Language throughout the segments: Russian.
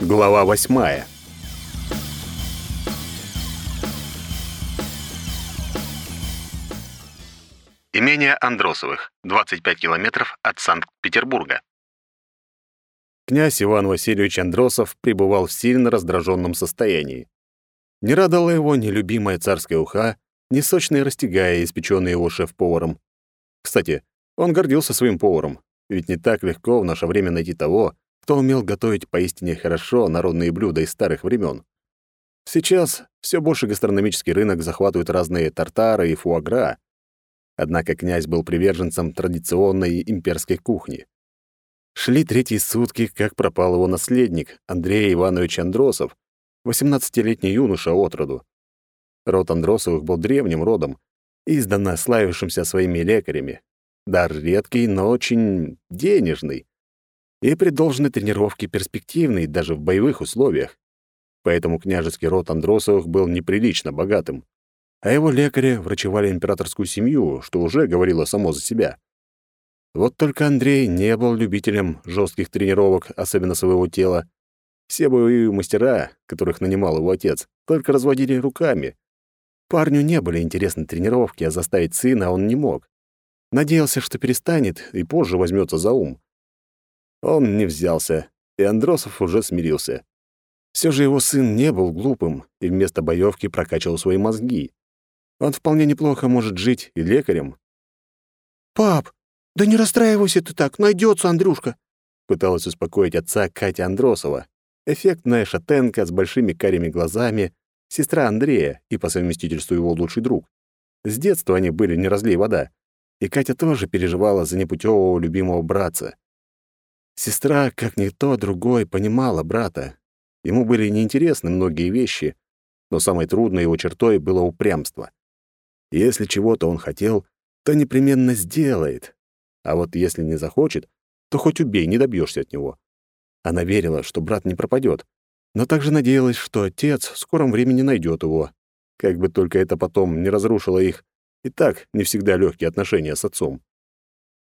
Глава восьмая. Имение Андросовых, 25 километров от Санкт-Петербурга. Князь Иван Васильевич Андросов пребывал в сильно раздраженном состоянии. Не радовала его ни любимая царская уха, ни сочные растягая, испеченные его шеф-поваром. Кстати, он гордился своим поваром, ведь не так легко в наше время найти того, кто умел готовить поистине хорошо народные блюда из старых времен. Сейчас все больше гастрономический рынок захватывают разные тартары и фуагра. Однако князь был приверженцем традиционной имперской кухни. Шли третьи сутки, как пропал его наследник, Андрей Иванович Андросов, 18-летний юноша от роду. Род Андросовых был древним родом, издавна славившимся своими лекарями. Дар редкий, но очень денежный и при должной тренировке перспективный даже в боевых условиях. Поэтому княжеский род Андросовых был неприлично богатым. А его лекари врачевали императорскую семью, что уже говорило само за себя. Вот только Андрей не был любителем жестких тренировок, особенно своего тела. Все боевые мастера, которых нанимал его отец, только разводили руками. Парню не были интересны тренировки, а заставить сына он не мог. Надеялся, что перестанет и позже возьмется за ум. Он не взялся, и Андросов уже смирился. Все же его сын не был глупым и вместо боевки прокачивал свои мозги. Он вполне неплохо может жить и лекарем. «Пап, да не расстраивайся ты так, найдется Андрюшка!» Пыталась успокоить отца Катя Андросова. Эффектная шатенка с большими карими глазами, сестра Андрея и по совместительству его лучший друг. С детства они были не разлей вода, и Катя тоже переживала за непутевого любимого братца. Сестра, как никто другой, понимала брата. Ему были неинтересны многие вещи, но самой трудной его чертой было упрямство. Если чего-то он хотел, то непременно сделает. А вот если не захочет, то хоть убей, не добьешься от него. Она верила, что брат не пропадет, но также надеялась, что отец в скором времени найдет его, как бы только это потом не разрушило их и так не всегда легкие отношения с отцом.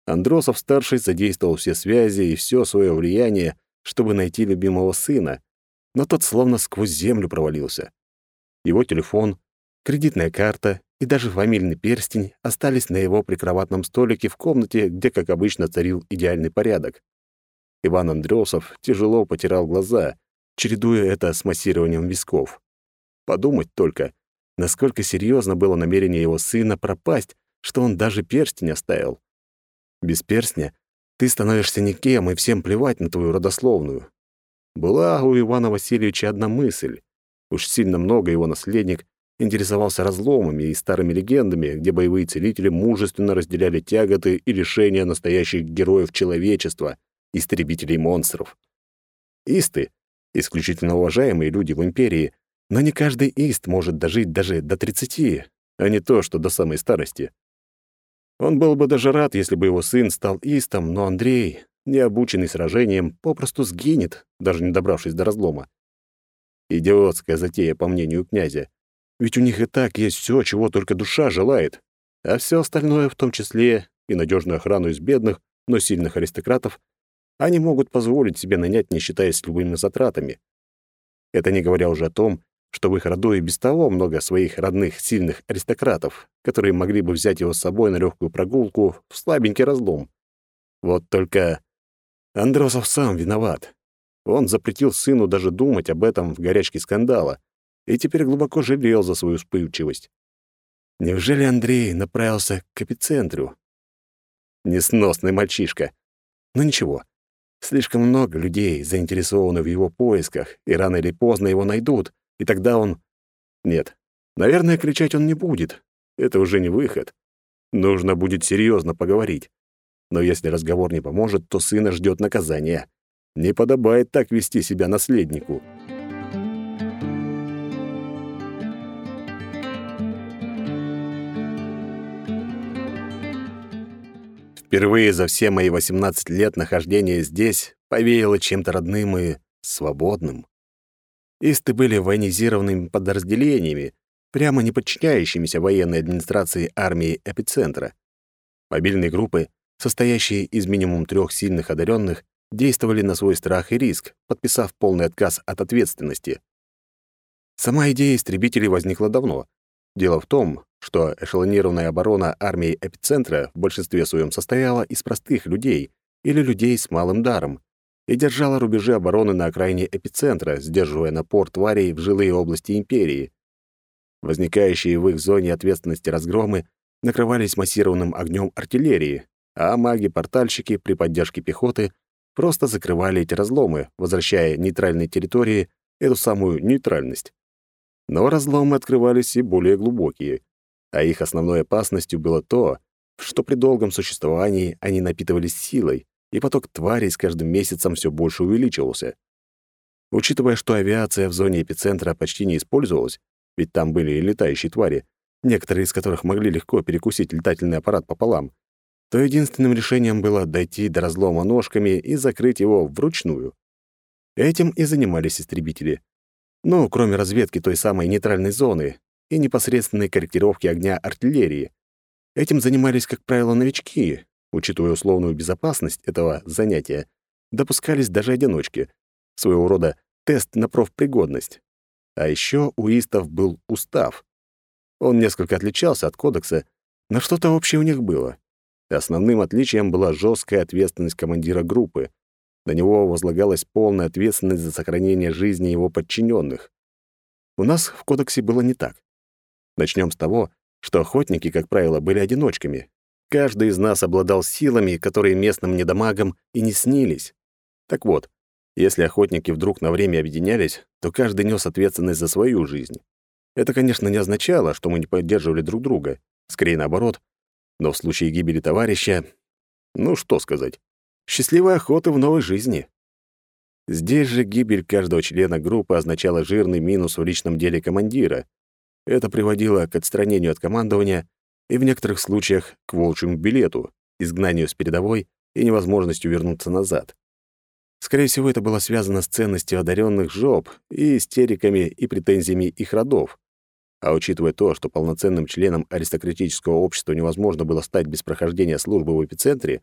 Андросов-старший задействовал все связи и все свое влияние, чтобы найти любимого сына, но тот словно сквозь землю провалился. Его телефон, кредитная карта и даже фамильный перстень остались на его прикроватном столике в комнате, где, как обычно, царил идеальный порядок. Иван Андросов тяжело потирал глаза, чередуя это с массированием висков. Подумать только, насколько серьезно было намерение его сына пропасть, что он даже перстень оставил. Без перстня ты становишься никем, и всем плевать на твою родословную. Была у Ивана Васильевича одна мысль. Уж сильно много его наследник интересовался разломами и старыми легендами, где боевые целители мужественно разделяли тяготы и лишения настоящих героев человечества, истребителей монстров. Исты — исключительно уважаемые люди в империи, но не каждый ист может дожить даже до 30, а не то, что до самой старости. Он был бы даже рад, если бы его сын стал истом, но Андрей, не обученный сражением, попросту сгинет, даже не добравшись до разлома. Идиотская затея, по мнению князя. Ведь у них и так есть все, чего только душа желает. А все остальное, в том числе и надежную охрану из бедных, но сильных аристократов, они могут позволить себе нанять, не считаясь любыми затратами. Это не говоря уже о том, что в их роду и без того много своих родных сильных аристократов, которые могли бы взять его с собой на легкую прогулку в слабенький разлом. Вот только Андросов сам виноват. Он запретил сыну даже думать об этом в горячке скандала и теперь глубоко жалел за свою вспыльчивость. Неужели Андрей направился к эпицентру? Несносный мальчишка. Но ничего. Слишком много людей заинтересованы в его поисках, и рано или поздно его найдут, и тогда он... Нет, наверное, кричать он не будет. Это уже не выход. Нужно будет серьезно поговорить. Но если разговор не поможет, то сына ждет наказание. Не подобает так вести себя наследнику. Впервые за все мои 18 лет нахождения здесь повеяло чем-то родным и свободным. Исты были военизированными подразделениями, прямо не подчиняющимися военной администрации армии эпицентра. Мобильные группы, состоящие из минимум трех сильных одаренных, действовали на свой страх и риск, подписав полный отказ от ответственности. Сама идея истребителей возникла давно. Дело в том, что эшелонированная оборона армии эпицентра в большинстве своем состояла из простых людей или людей с малым даром и держала рубежи обороны на окраине эпицентра, сдерживая напор тварей в жилые области империи. Возникающие в их зоне ответственности разгромы накрывались массированным огнем артиллерии, а маги-портальщики при поддержке пехоты просто закрывали эти разломы, возвращая нейтральной территории эту самую нейтральность. Но разломы открывались и более глубокие, а их основной опасностью было то, что при долгом существовании они напитывались силой, и поток тварей с каждым месяцем все больше увеличивался. Учитывая, что авиация в зоне эпицентра почти не использовалась, ведь там были и летающие твари, некоторые из которых могли легко перекусить летательный аппарат пополам, то единственным решением было дойти до разлома ножками и закрыть его вручную. Этим и занимались истребители. Ну, кроме разведки той самой нейтральной зоны и непосредственной корректировки огня артиллерии. Этим занимались, как правило, новички, учитывая условную безопасность этого занятия, допускались даже одиночки, своего рода тест на профпригодность. А еще у истов был устав. Он несколько отличался от кодекса, но что-то общее у них было. Основным отличием была жесткая ответственность командира группы. На него возлагалась полная ответственность за сохранение жизни его подчиненных. У нас в кодексе было не так. Начнем с того, что охотники, как правило, были одиночками. Каждый из нас обладал силами, которые местным недомагам и не снились. Так вот, если охотники вдруг на время объединялись, то каждый нес ответственность за свою жизнь. Это, конечно, не означало, что мы не поддерживали друг друга. Скорее наоборот, но в случае гибели товарища... Ну, что сказать. Счастливой охоты в новой жизни. Здесь же гибель каждого члена группы означала жирный минус в личном деле командира. Это приводило к отстранению от командования и в некоторых случаях к волчьему билету, изгнанию с передовой и невозможностью вернуться назад. Скорее всего, это было связано с ценностью одаренных жоп и истериками и претензиями их родов. А учитывая то, что полноценным членом аристократического общества невозможно было стать без прохождения службы в эпицентре,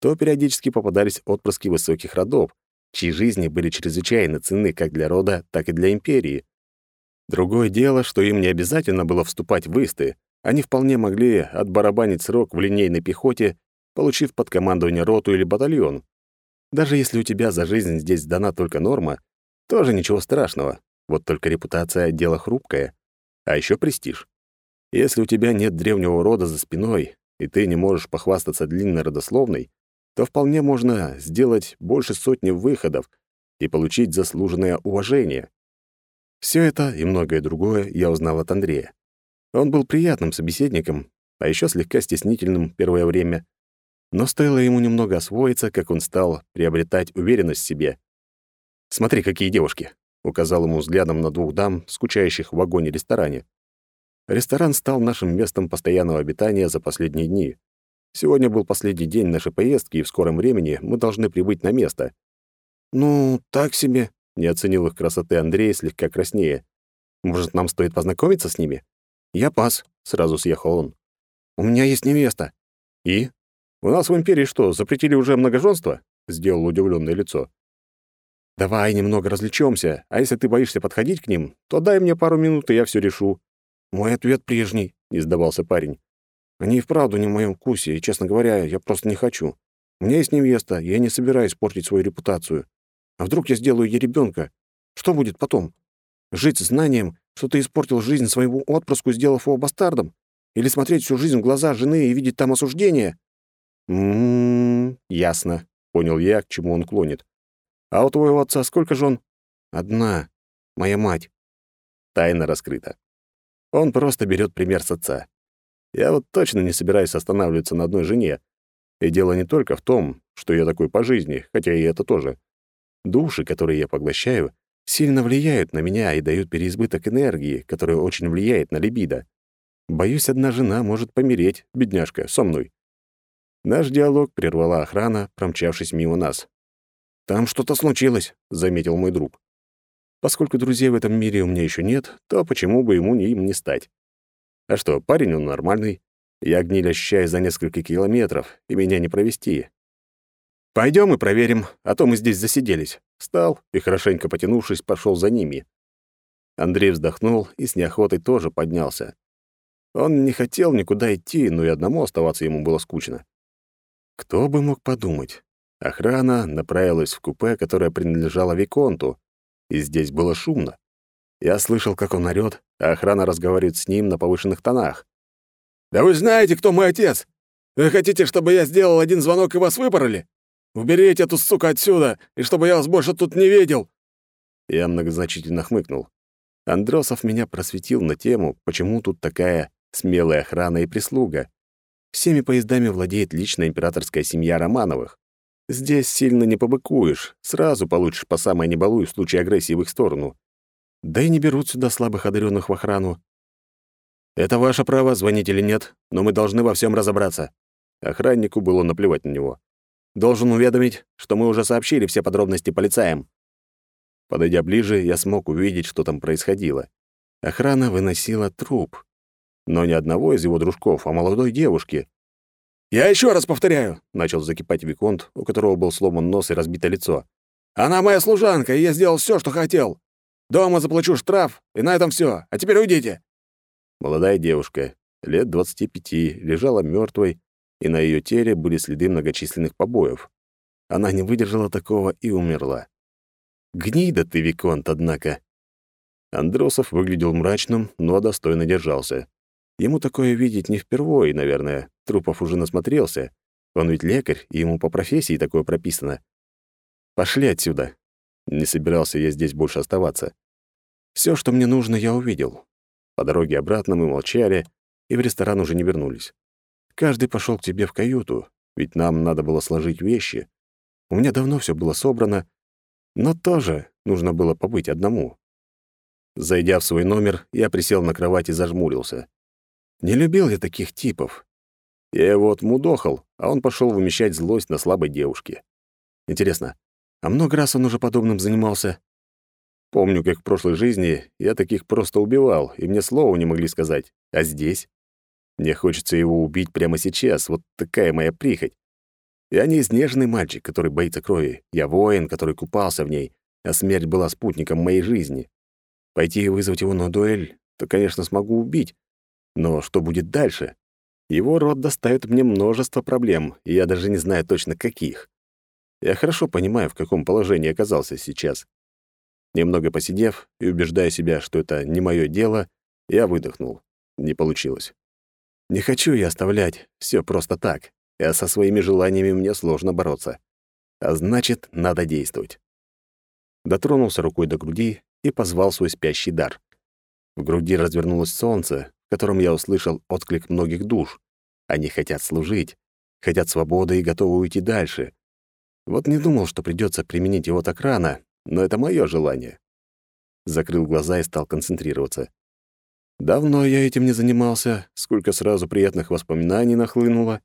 то периодически попадались отпрыски высоких родов, чьи жизни были чрезвычайно ценны как для рода, так и для империи. Другое дело, что им не обязательно было вступать в исты, они вполне могли отбарабанить срок в линейной пехоте, получив под командование роту или батальон. Даже если у тебя за жизнь здесь дана только норма, тоже ничего страшного, вот только репутация — дело хрупкое. А еще престиж. Если у тебя нет древнего рода за спиной, и ты не можешь похвастаться длинной родословной, то вполне можно сделать больше сотни выходов и получить заслуженное уважение. Все это и многое другое я узнал от Андрея. Он был приятным собеседником, а еще слегка стеснительным первое время. Но стоило ему немного освоиться, как он стал приобретать уверенность в себе. «Смотри, какие девушки!» указал ему взглядом на двух дам, скучающих в вагоне-ресторане. Ресторан стал нашим местом постоянного обитания за последние дни. Сегодня был последний день нашей поездки, и в скором времени мы должны прибыть на место. «Ну, так себе», — не оценил их красоты Андрей, слегка краснее. «Может, нам стоит познакомиться с ними?» «Я пас», — сразу съехал он. «У меня есть невеста». «И? У нас в Империи что, запретили уже многоженство?» — сделал удивленное лицо. «Давай немного развлечемся, а если ты боишься подходить к ним, то дай мне пару минут, и я все решу». «Мой ответ прежний», — не сдавался парень. «Они и вправду не в моем вкусе, и, честно говоря, я просто не хочу. У меня есть невеста, и я не собираюсь портить свою репутацию. А вдруг я сделаю ей ребенка? Что будет потом? Жить знанием, что ты испортил жизнь своему отпрыску, сделав его бастардом? Или смотреть всю жизнь в глаза жены и видеть там осуждение?» «М-м-м, ясно», — понял я, к чему он клонит. А у твоего отца сколько жен? Одна. Моя мать. Тайна раскрыта. Он просто берет пример с отца. Я вот точно не собираюсь останавливаться на одной жене. И дело не только в том, что я такой по жизни, хотя и это тоже. Души, которые я поглощаю, сильно влияют на меня и дают переизбыток энергии, которая очень влияет на либидо. Боюсь, одна жена может помереть, бедняжка, со мной. Наш диалог прервала охрана, промчавшись мимо нас. «Там что-то случилось», — заметил мой друг. Поскольку друзей в этом мире у меня еще нет, то почему бы ему им не стать? А что, парень он нормальный. Я гниль ощущаю за несколько километров, и меня не провести. Пойдем и проверим, а то мы здесь засиделись. Встал и, хорошенько потянувшись, пошел за ними. Андрей вздохнул и с неохотой тоже поднялся. Он не хотел никуда идти, но и одному оставаться ему было скучно. Кто бы мог подумать? Охрана направилась в купе, которое принадлежало Виконту, и здесь было шумно. Я слышал, как он орёт, а охрана разговаривает с ним на повышенных тонах. «Да вы знаете, кто мой отец! Вы хотите, чтобы я сделал один звонок и вас выпороли? Уберите эту суку отсюда, и чтобы я вас больше тут не видел!» Я многозначительно хмыкнул. Андросов меня просветил на тему, почему тут такая смелая охрана и прислуга. Всеми поездами владеет личная императорская семья Романовых. Здесь сильно не побыкуешь, сразу получишь по самой небалуй в случае агрессии в их сторону. Да и не берут сюда слабых одаренных в охрану. Это ваше право, звонить или нет, но мы должны во всем разобраться. Охраннику было наплевать на него. Должен уведомить, что мы уже сообщили все подробности полицаям. Подойдя ближе, я смог увидеть, что там происходило. Охрана выносила труп. Но не одного из его дружков, а молодой девушки. «Я еще раз повторяю», — начал закипать Виконт, у которого был сломан нос и разбито лицо. «Она моя служанка, и я сделал все, что хотел. Дома заплачу штраф, и на этом все. А теперь уйдите». Молодая девушка, лет 25, лежала мертвой, и на ее теле были следы многочисленных побоев. Она не выдержала такого и умерла. Гнида ты, Виконт, однако. Андросов выглядел мрачным, но достойно держался. Ему такое видеть не впервые, наверное. Трупов уже насмотрелся. Он ведь лекарь, и ему по профессии такое прописано. Пошли отсюда. Не собирался я здесь больше оставаться. Все, что мне нужно, я увидел. По дороге обратно мы молчали и в ресторан уже не вернулись. Каждый пошел к тебе в каюту, ведь нам надо было сложить вещи. У меня давно все было собрано, но тоже нужно было побыть одному. Зайдя в свой номер, я присел на кровать и зажмурился. Не любил я таких типов. Я его отмудохал, а он пошел вымещать злость на слабой девушке. Интересно, а много раз он уже подобным занимался? Помню, как в прошлой жизни я таких просто убивал, и мне слова не могли сказать. А здесь? Мне хочется его убить прямо сейчас, вот такая моя прихоть. Я не изнеженный мальчик, который боится крови. Я воин, который купался в ней, а смерть была спутником моей жизни. Пойти и вызвать его на дуэль, то, конечно, смогу убить. Но что будет дальше? Его род доставит мне множество проблем, и я даже не знаю точно каких. Я хорошо понимаю, в каком положении оказался сейчас. Немного посидев и убеждая себя, что это не мое дело, я выдохнул. Не получилось. Не хочу я оставлять все просто так, а со своими желаниями мне сложно бороться. А значит, надо действовать. Дотронулся рукой до груди и позвал свой спящий дар. В груди развернулось солнце, в котором я услышал отклик многих душ. Они хотят служить, хотят свободы и готовы уйти дальше. Вот не думал, что придется применить его так рано, но это мое желание. Закрыл глаза и стал концентрироваться. Давно я этим не занимался, сколько сразу приятных воспоминаний нахлынуло.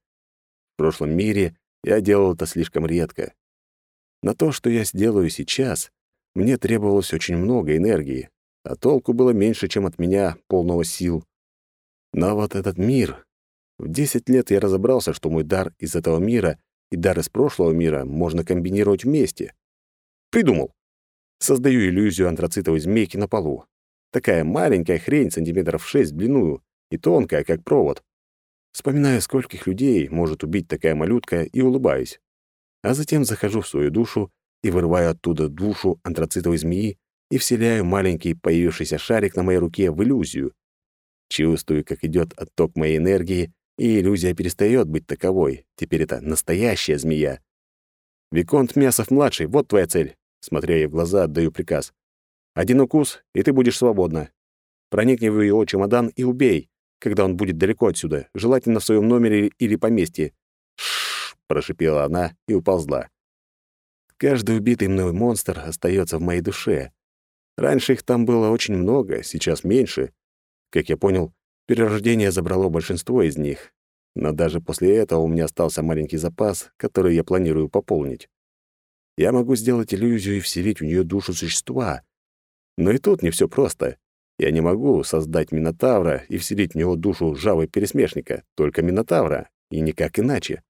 В прошлом мире я делал это слишком редко. На то, что я сделаю сейчас, мне требовалось очень много энергии, а толку было меньше, чем от меня, полного сил. Но вот этот мир... В 10 лет я разобрался, что мой дар из этого мира и дар из прошлого мира можно комбинировать вместе. Придумал. Создаю иллюзию антрацитовой змейки на полу. Такая маленькая хрень, сантиметров шесть в длину, и тонкая, как провод. Вспоминаю, скольких людей может убить такая малютка, и улыбаюсь. А затем захожу в свою душу и вырываю оттуда душу антрацитовой змеи и вселяю маленький появившийся шарик на моей руке в иллюзию. Чувствую, как идет отток моей энергии, и иллюзия перестает быть таковой. Теперь это настоящая змея. «Виконт Мясов-младший, вот твоя цель!» Смотря ей в глаза, отдаю приказ. «Один укус, и ты будешь свободна. Проникни в его чемодан и убей, когда он будет далеко отсюда, желательно в своем номере или поместье». «Шшш!» — прошипела она и уползла. Каждый убитый мной монстр остается в моей душе. Раньше их там было очень много, сейчас меньше. Как я понял, Перерождение забрало большинство из них, но даже после этого у меня остался маленький запас, который я планирую пополнить. Я могу сделать иллюзию и вселить в нее душу существа. Но и тут не все просто. Я не могу создать Минотавра и вселить в него душу жавы пересмешника, только Минотавра, и никак иначе.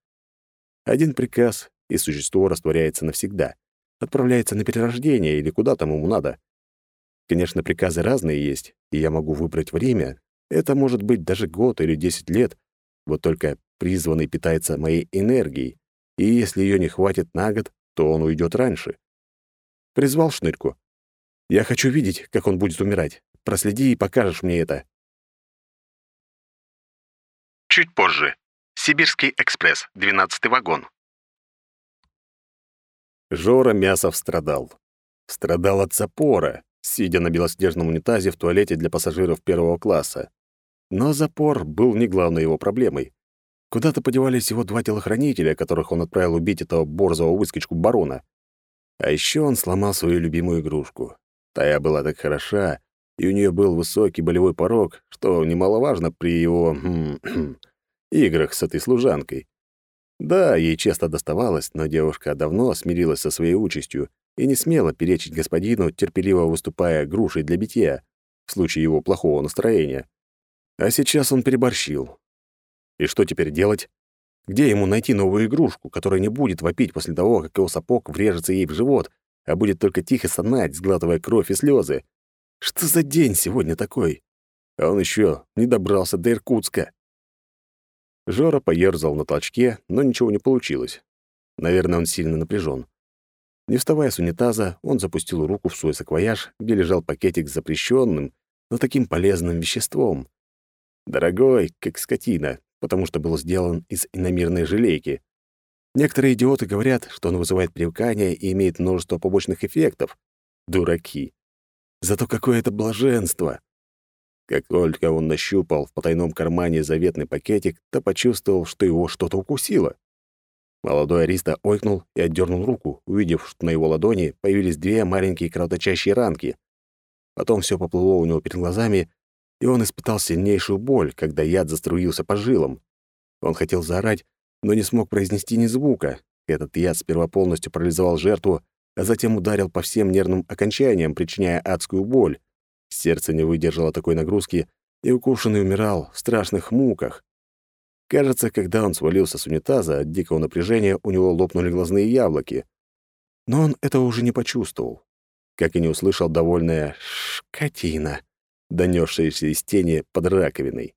Один приказ, и существо растворяется навсегда, отправляется на перерождение или куда там ему надо. Конечно, приказы разные есть, и я могу выбрать время. Это может быть даже год или десять лет. Вот только призванный питается моей энергией, и если ее не хватит на год, то он уйдет раньше. Призвал шнырьку. Я хочу видеть, как он будет умирать. Проследи и покажешь мне это. Чуть позже. Сибирский экспресс, 12 вагон. Жора Мясов страдал. Страдал от запора, сидя на белоснежном унитазе в туалете для пассажиров первого класса. Но запор был не главной его проблемой. Куда-то подевались его два телохранителя, которых он отправил убить этого борзого выскочку барона. А еще он сломал свою любимую игрушку. Тая была так хороша, и у нее был высокий болевой порог, что немаловажно при его играх с этой служанкой. Да, ей часто доставалось, но девушка давно смирилась со своей участью и не смела перечить господину, терпеливо выступая грушей для битья, в случае его плохого настроения. А сейчас он переборщил. И что теперь делать? Где ему найти новую игрушку, которая не будет вопить после того, как его сапог врежется ей в живот, а будет только тихо стонать, сглатывая кровь и слезы? Что за день сегодня такой? А он еще не добрался до Иркутска. Жора поерзал на толчке, но ничего не получилось. Наверное, он сильно напряжен. Не вставая с унитаза, он запустил руку в свой саквояж, где лежал пакетик с запрещенным, но таким полезным веществом. Дорогой, как скотина, потому что был сделан из иномирной желейки. Некоторые идиоты говорят, что он вызывает привыкание и имеет множество побочных эффектов. Дураки. Зато какое это блаженство! Как только он нащупал в потайном кармане заветный пакетик, то почувствовал, что его что-то укусило. Молодой Ариста ойкнул и отдернул руку, увидев, что на его ладони появились две маленькие кровоточащие ранки. Потом все поплыло у него перед глазами, и он испытал сильнейшую боль, когда яд заструился по жилам. Он хотел заорать, но не смог произнести ни звука. Этот яд сперва полностью парализовал жертву, а затем ударил по всем нервным окончаниям, причиняя адскую боль. Сердце не выдержало такой нагрузки, и укушенный умирал в страшных муках. Кажется, когда он свалился с унитаза, от дикого напряжения у него лопнули глазные яблоки. Но он этого уже не почувствовал. Как и не услышал довольная «шкатина», донесшаяся из тени под раковиной.